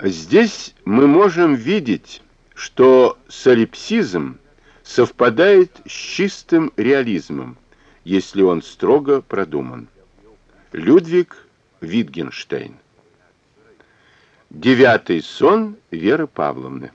Здесь мы можем видеть, что солипсизм совпадает с чистым реализмом, если он строго продуман. Людвиг Витгенштейн Девятый сон Веры Павловны